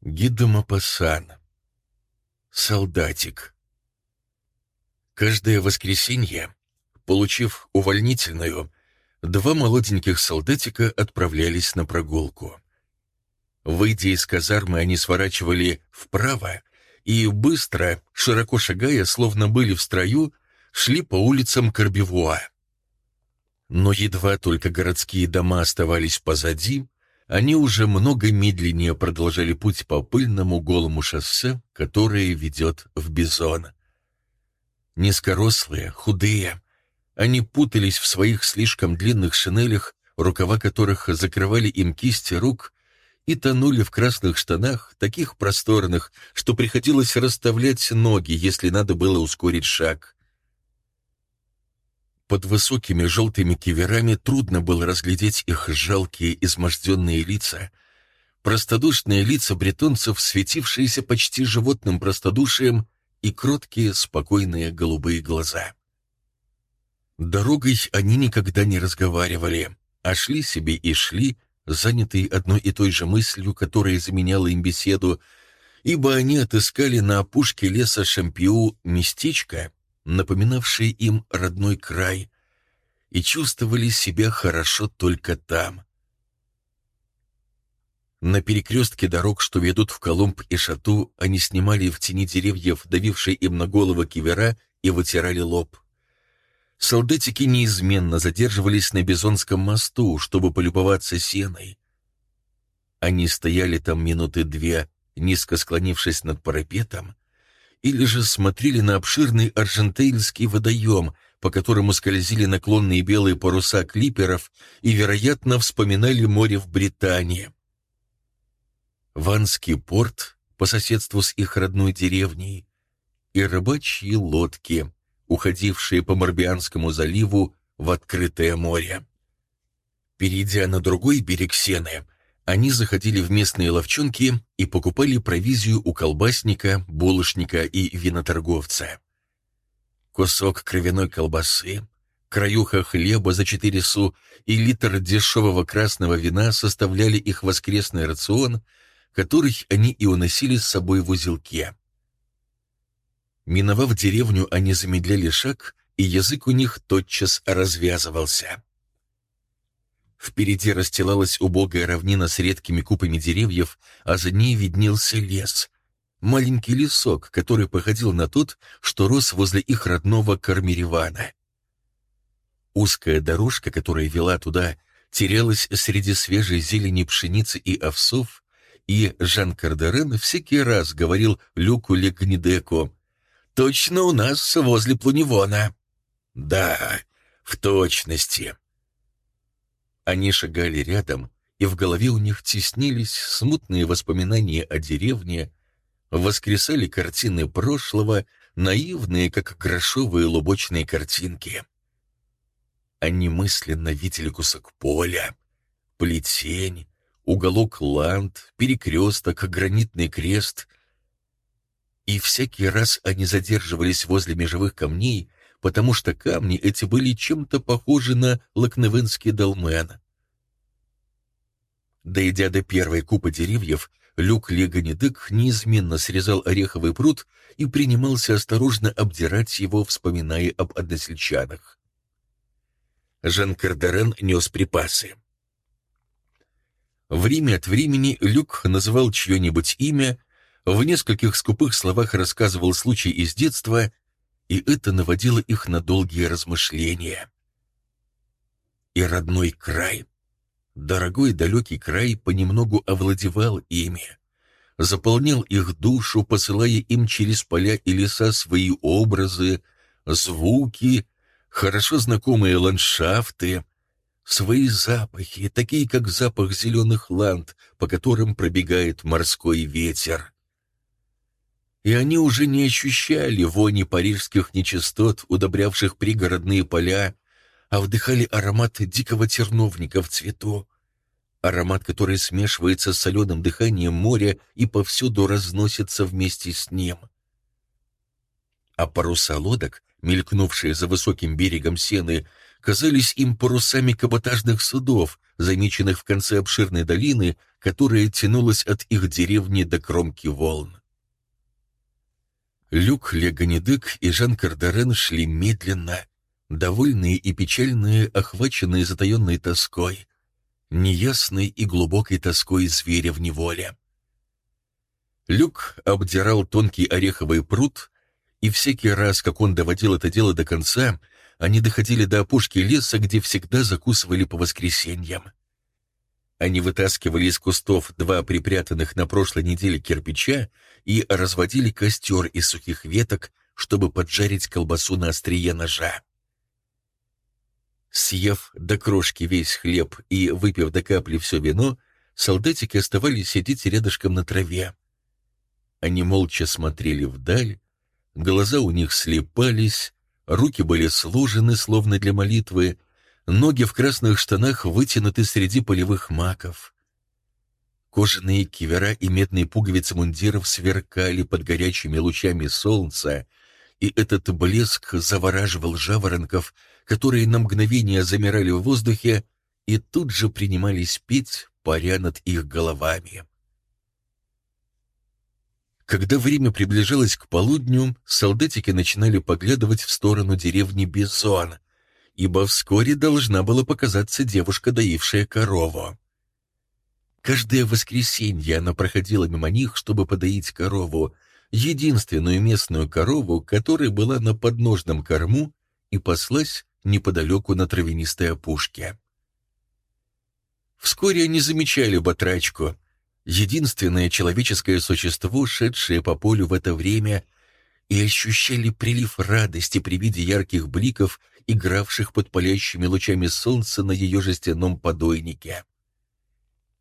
Гидомапасан. Солдатик. Каждое воскресенье, получив увольнительную, два молоденьких солдатика отправлялись на прогулку. Выйдя из казармы, они сворачивали вправо и быстро, широко шагая, словно были в строю, шли по улицам Корбевуа. Но едва только городские дома оставались позади, они уже много медленнее продолжали путь по пыльному голому шоссе, которое ведет в Бизон. Низкорослые, худые, они путались в своих слишком длинных шинелях, рукава которых закрывали им кисти рук, и тонули в красных штанах, таких просторных, что приходилось расставлять ноги, если надо было ускорить шаг. Под высокими желтыми киверами трудно было разглядеть их жалкие изможденные лица, простодушные лица бретонцев, светившиеся почти животным простодушием, и кроткие, спокойные голубые глаза. Дорогой они никогда не разговаривали, а шли себе и шли, занятые одной и той же мыслью, которая заменяла им беседу, ибо они отыскали на опушке леса Шампиу местечко, напоминавшие им родной край, и чувствовали себя хорошо только там. На перекрестке дорог, что ведут в Колумб и Шату, они снимали в тени деревьев, давившие им на голову кивера, и вытирали лоб. Солдатики неизменно задерживались на Бизонском мосту, чтобы полюбоваться сеной. Они стояли там минуты две, низко склонившись над парапетом, или же смотрели на обширный аржентейльский водоем, по которому скользили наклонные белые паруса клиперов и, вероятно, вспоминали море в Британии. Ванский порт по соседству с их родной деревней и рыбачьи лодки, уходившие по Морбианскому заливу в открытое море. Перейдя на другой берег Сены, они заходили в местные ловчонки и покупали провизию у колбасника, булочника и виноторговца. Кусок кровяной колбасы, краюха хлеба за четыре су и литр дешевого красного вина составляли их воскресный рацион, который они и уносили с собой в узелке. Миновав деревню, они замедляли шаг, и язык у них тотчас развязывался. Впереди расстилалась убогая равнина с редкими купами деревьев, а за ней виднелся лес. Маленький лесок, который походил на тот, что рос возле их родного Кармеревана. Узкая дорожка, которая вела туда, терялась среди свежей зелени пшеницы и овсов, и Жан Кардерен всякий раз говорил Люку Легнедеку «Точно у нас возле Плуневона». «Да, в точности», они шагали рядом, и в голове у них теснились смутные воспоминания о деревне, воскресали картины прошлого, наивные, как грошовые лубочные картинки. Они мысленно видели кусок поля, плетень, уголок ланд, перекресток, гранитный крест. И всякий раз они задерживались возле межевых камней, потому что камни эти были чем-то похожи на лакневенский долмен. Дойдя до первой купы деревьев, Люк Леганедык неизменно срезал ореховый пруд и принимался осторожно обдирать его, вспоминая об односельчанах. Жан Кардерен нес припасы. Время от времени Люк называл чье-нибудь имя, в нескольких скупых словах рассказывал случай из детства — и это наводило их на долгие размышления. И родной край, дорогой далекий край, понемногу овладевал ими, заполнял их душу, посылая им через поля и леса свои образы, звуки, хорошо знакомые ландшафты, свои запахи, такие как запах зеленых ланд, по которым пробегает морской ветер и они уже не ощущали вони парижских нечистот, удобрявших пригородные поля, а вдыхали аромат дикого терновника в цвету, аромат, который смешивается с соленым дыханием моря и повсюду разносится вместе с ним. А паруса лодок, мелькнувшие за высоким берегом сены, казались им парусами каботажных судов, замеченных в конце обширной долины, которая тянулась от их деревни до кромки волн. Люк, Леганедык и Жан Кардерен шли медленно, довольные и печальные, охваченные затаенной тоской, неясной и глубокой тоской зверя в неволе. Люк обдирал тонкий ореховый пруд, и всякий раз, как он доводил это дело до конца, они доходили до опушки леса, где всегда закусывали по воскресеньям. Они вытаскивали из кустов два припрятанных на прошлой неделе кирпича и разводили костер из сухих веток, чтобы поджарить колбасу на острие ножа. Съев до крошки весь хлеб и выпив до капли все вино, солдатики оставались сидеть рядышком на траве. Они молча смотрели вдаль, глаза у них слепались, руки были сложены, словно для молитвы, Ноги в красных штанах вытянуты среди полевых маков. Кожаные кивера и медные пуговицы мундиров сверкали под горячими лучами солнца, и этот блеск завораживал жаворонков, которые на мгновение замирали в воздухе и тут же принимались петь, паря над их головами. Когда время приближалось к полудню, солдатики начинали поглядывать в сторону деревни Бизон — ибо вскоре должна была показаться девушка, доившая корову. Каждое воскресенье она проходила мимо них, чтобы подоить корову, единственную местную корову, которая была на подножном корму и паслась неподалеку на травянистой опушке. Вскоре они замечали батрачку, единственное человеческое существо, шедшее по полю в это время, и ощущали прилив радости при виде ярких бликов игравших под палящими лучами солнца на ее жестяном подойнике.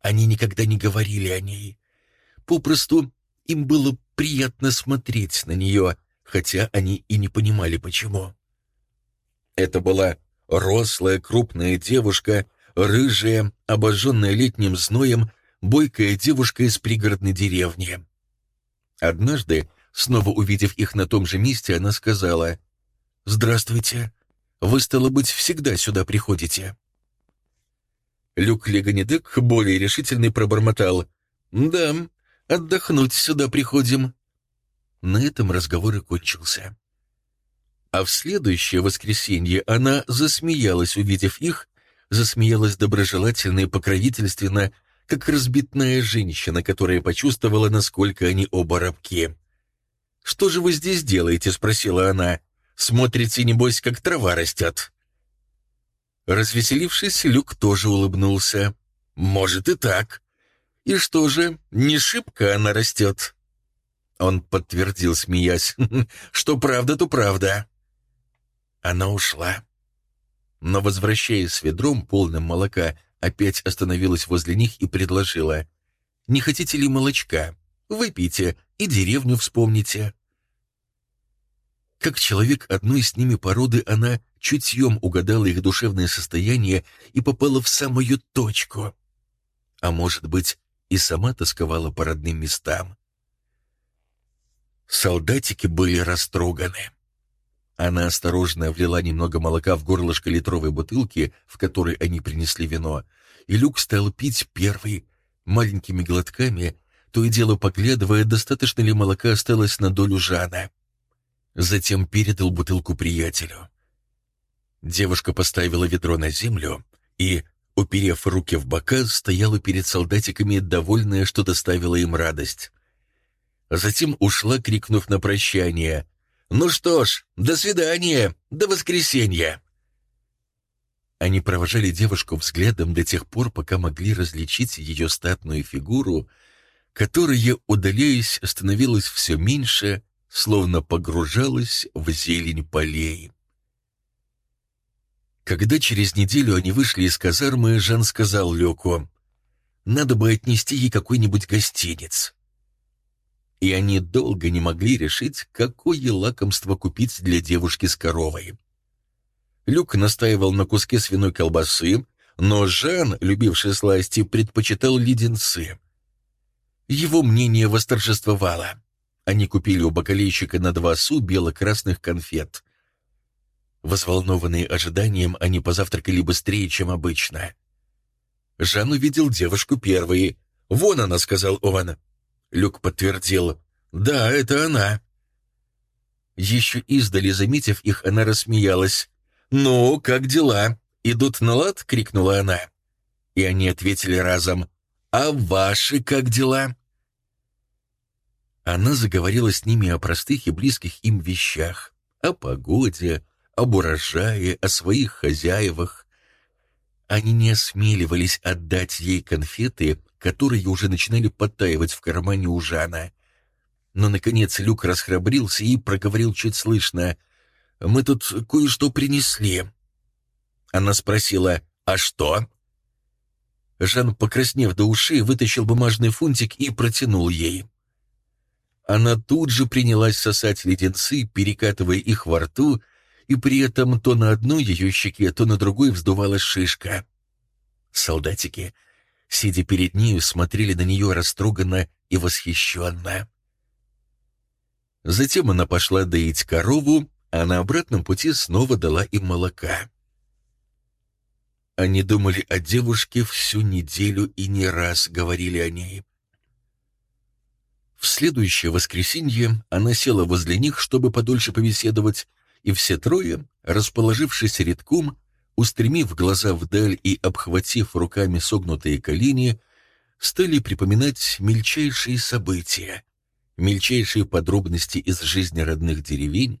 Они никогда не говорили о ней. Попросту им было приятно смотреть на нее, хотя они и не понимали, почему. Это была рослая, крупная девушка, рыжая, обожженная летним зноем, бойкая девушка из пригородной деревни. Однажды, снова увидев их на том же месте, она сказала «Здравствуйте, вы, стало быть, всегда сюда приходите». Люк Леганедек более решительный пробормотал. «Да, отдохнуть сюда приходим». На этом разговор и кончился. А в следующее воскресенье она засмеялась, увидев их, засмеялась доброжелательно и покровительственно, как разбитная женщина, которая почувствовала, насколько они оба рабки. «Что же вы здесь делаете?» — спросила она. Смотрите, небось, как трава растет». Развеселившись, Люк тоже улыбнулся. «Может и так. И что же, не шибко она растет?» Он подтвердил, смеясь, что правда, то правда. Она ушла. Но, возвращаясь с ведром, полным молока, опять остановилась возле них и предложила. «Не хотите ли молочка? Выпейте и деревню вспомните». Как человек одной с ними породы, она чутьем угадала их душевное состояние и попала в самую точку. А может быть, и сама тосковала по родным местам. Солдатики были растроганы. Она осторожно влила немного молока в горлышко литровой бутылки, в которой они принесли вино, и Люк стал пить первый, маленькими глотками, то и дело поглядывая, достаточно ли молока осталось на долю Жана. Затем передал бутылку приятелю. Девушка поставила ведро на землю и, уперев руки в бока, стояла перед солдатиками, довольная, что доставила им радость. Затем ушла, крикнув на прощание. «Ну что ж, до свидания, до воскресенья!» Они провожали девушку взглядом до тех пор, пока могли различить ее статную фигуру, которая, удаляясь, становилась все меньше словно погружалась в зелень полей. Когда через неделю они вышли из казармы, Жан сказал Лёку, «Надо бы отнести ей какой-нибудь гостиниц». И они долго не могли решить, какое лакомство купить для девушки с коровой. Люк настаивал на куске свиной колбасы, но Жан, любивший сласти, предпочитал леденцы. Его мнение восторжествовало. Они купили у бакалейщика на два су бело-красных конфет. Возволнованные ожиданием, они позавтракали быстрее, чем обычно. Жан увидел девушку первой. «Вон она», — сказал он. Люк подтвердил. «Да, это она». Еще издали, заметив их, она рассмеялась. «Ну, как дела? Идут на лад?» — крикнула она. И они ответили разом. «А ваши как дела?» Она заговорила с ними о простых и близких им вещах. О погоде, об урожае, о своих хозяевах. Они не осмеливались отдать ей конфеты, которые уже начинали подтаивать в кармане у Жана. Но, наконец, Люк расхрабрился и проговорил чуть слышно. «Мы тут кое-что принесли». Она спросила «А что?» Жан, покраснев до ушей, вытащил бумажный фунтик и протянул ей. Она тут же принялась сосать леденцы, перекатывая их во рту, и при этом то на одной ее щеке, то на другой вздувалась шишка. Солдатики, сидя перед нею, смотрели на нее растроганно и восхищенно. Затем она пошла доить корову, а на обратном пути снова дала им молока. Они думали о девушке всю неделю и не раз говорили о ней. В следующее воскресенье она села возле них, чтобы подольше побеседовать, и все трое, расположившись редком, устремив глаза вдаль и обхватив руками согнутые колени, стали припоминать мельчайшие события, мельчайшие подробности из жизни родных деревень,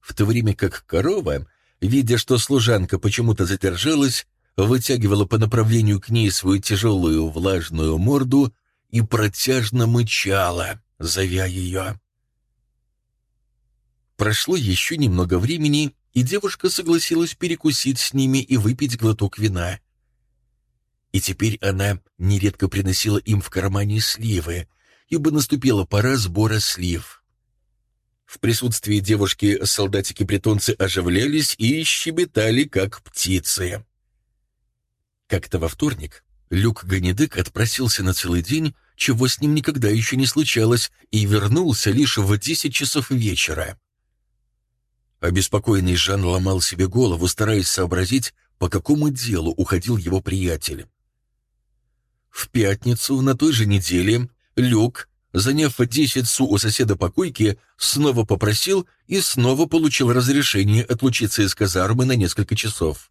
в то время как корова, видя, что служанка почему-то задержалась, вытягивала по направлению к ней свою тяжелую влажную морду и протяжно мычала, зовя ее. Прошло еще немного времени, и девушка согласилась перекусить с ними и выпить глоток вина. И теперь она нередко приносила им в кармане сливы, ибо наступила пора сбора слив. В присутствии девушки солдатики-бретонцы оживлялись и щебетали, как птицы. Как-то во вторник Люк Ганедык отпросился на целый день, чего с ним никогда еще не случалось, и вернулся лишь в десять часов вечера. Обеспокоенный Жан ломал себе голову, стараясь сообразить, по какому делу уходил его приятель. В пятницу на той же неделе Люк, заняв десять су у соседа по койке, снова попросил и снова получил разрешение отлучиться из казармы на несколько часов.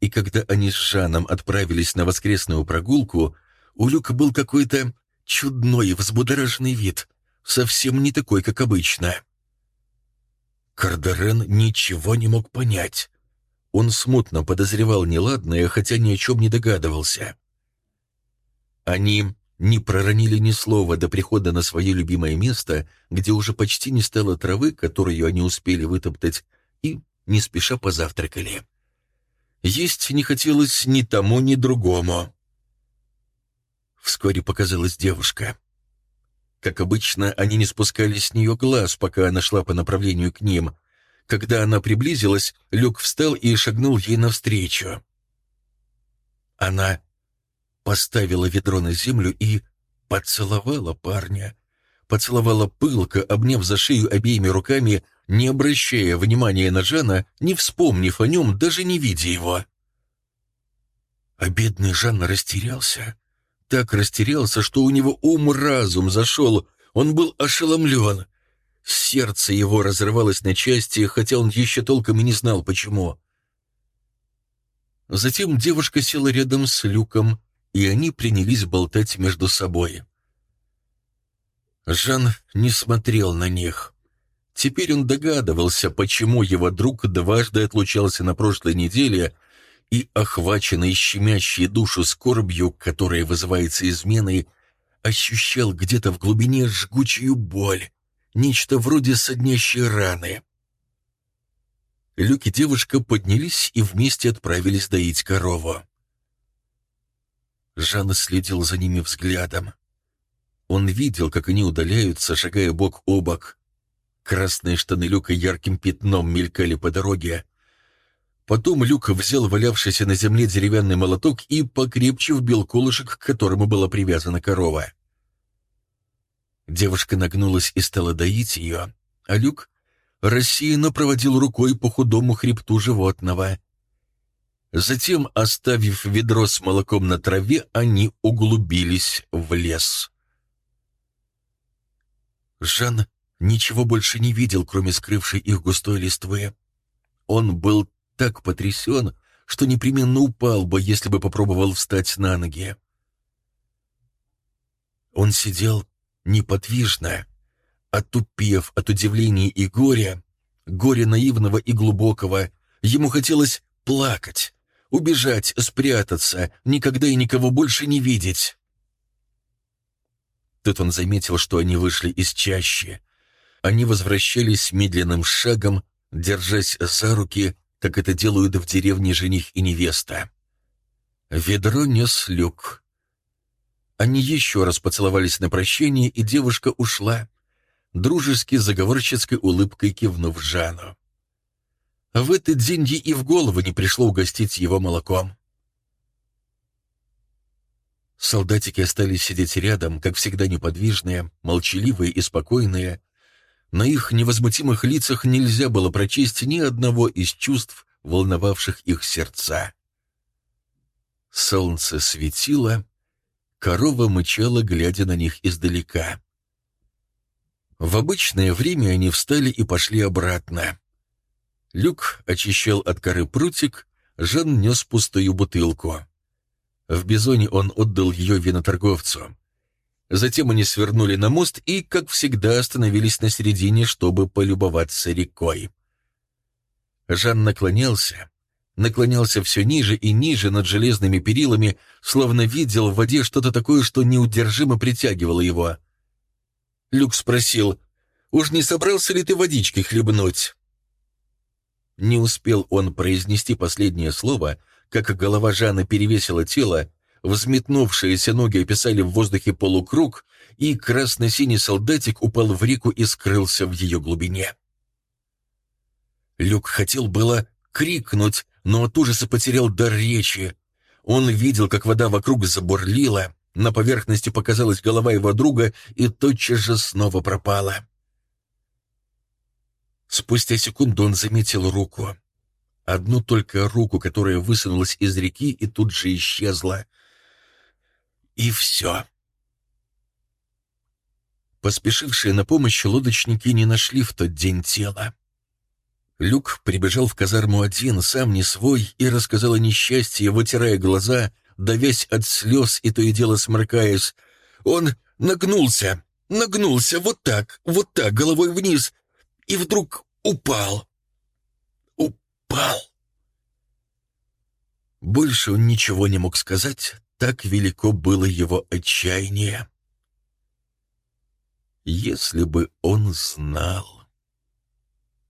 И когда они с Жаном отправились на воскресную прогулку, у Люка был какой-то чудной взбудораженный вид, совсем не такой, как обычно. Кардерен ничего не мог понять. Он смутно подозревал неладное, хотя ни о чем не догадывался. Они не проронили ни слова до прихода на свое любимое место, где уже почти не стало травы, которую они успели вытоптать, и не спеша позавтракали. Есть не хотелось ни тому, ни другому. Вскоре показалась девушка. Как обычно, они не спускали с нее глаз, пока она шла по направлению к ним. Когда она приблизилась, Люк встал и шагнул ей навстречу. Она поставила ведро на землю и поцеловала парня. Поцеловала пылко, обняв за шею обеими руками, не обращая внимания на Жана, не вспомнив о нем, даже не видя его. А бедный Жан растерялся так растерялся, что у него ум-разум зашел, он был ошеломлен. Сердце его разрывалось на части, хотя он еще толком и не знал, почему. Затем девушка села рядом с Люком, и они принялись болтать между собой. Жан не смотрел на них. Теперь он догадывался, почему его друг дважды отлучался на прошлой неделе — и, охваченный щемящей душу скорбью, которая вызывается изменой, ощущал где-то в глубине жгучую боль, нечто вроде соднящей раны. Люк и девушка поднялись и вместе отправились доить корову. Жан следил за ними взглядом. Он видел, как они удаляются, шагая бок о бок. Красные штаны Люка ярким пятном мелькали по дороге, Потом Люк взял валявшийся на земле деревянный молоток и покрепче вбил колышек, к которому была привязана корова. Девушка нагнулась и стала доить ее, а Люк рассеянно проводил рукой по худому хребту животного. Затем, оставив ведро с молоком на траве, они углубились в лес. Жан ничего больше не видел, кроме скрывшей их густой листвы. Он был так потрясен, что непременно упал бы, если бы попробовал встать на ноги. Он сидел неподвижно, отупев от удивления и горя, горя наивного и глубокого. Ему хотелось плакать, убежать, спрятаться, никогда и никого больше не видеть. Тут он заметил, что они вышли из чащи. Они возвращались медленным шагом, держась за руки, как это делают в деревне жених и невеста. Ведро нес люк. Они еще раз поцеловались на прощение, и девушка ушла, дружески заговорческой улыбкой кивнув Жану. В этот день ей и в голову не пришло угостить его молоком. Солдатики остались сидеть рядом, как всегда неподвижные, молчаливые и спокойные. На их невозмутимых лицах нельзя было прочесть ни одного из чувств, волновавших их сердца. Солнце светило, корова мычала, глядя на них издалека. В обычное время они встали и пошли обратно. Люк очищал от коры прутик, Жан нес пустую бутылку. В Бизоне он отдал ее виноторговцу. Затем они свернули на мост и, как всегда, остановились на середине, чтобы полюбоваться рекой. Жан наклонялся, наклонялся все ниже и ниже над железными перилами, словно видел в воде что-то такое, что неудержимо притягивало его. Люк спросил, «Уж не собрался ли ты водички хлебнуть?» Не успел он произнести последнее слово, как голова Жана перевесила тело, взметнувшиеся ноги описали в воздухе полукруг, и красно-синий солдатик упал в реку и скрылся в ее глубине. Люк хотел было крикнуть, но от ужаса потерял дар речи. Он видел, как вода вокруг забурлила, на поверхности показалась голова его друга и тотчас же снова пропала. Спустя секунду он заметил руку. Одну только руку, которая высунулась из реки и тут же исчезла. И все. Поспешившие на помощь лодочники не нашли в тот день тела. Люк прибежал в казарму один, сам не свой, и рассказал о несчастье, вытирая глаза, давясь от слез и то и дело сморкаясь. Он нагнулся, нагнулся вот так, вот так, головой вниз, и вдруг упал упал. Больше он ничего не мог сказать, так велико было его отчаяние. Если бы он знал...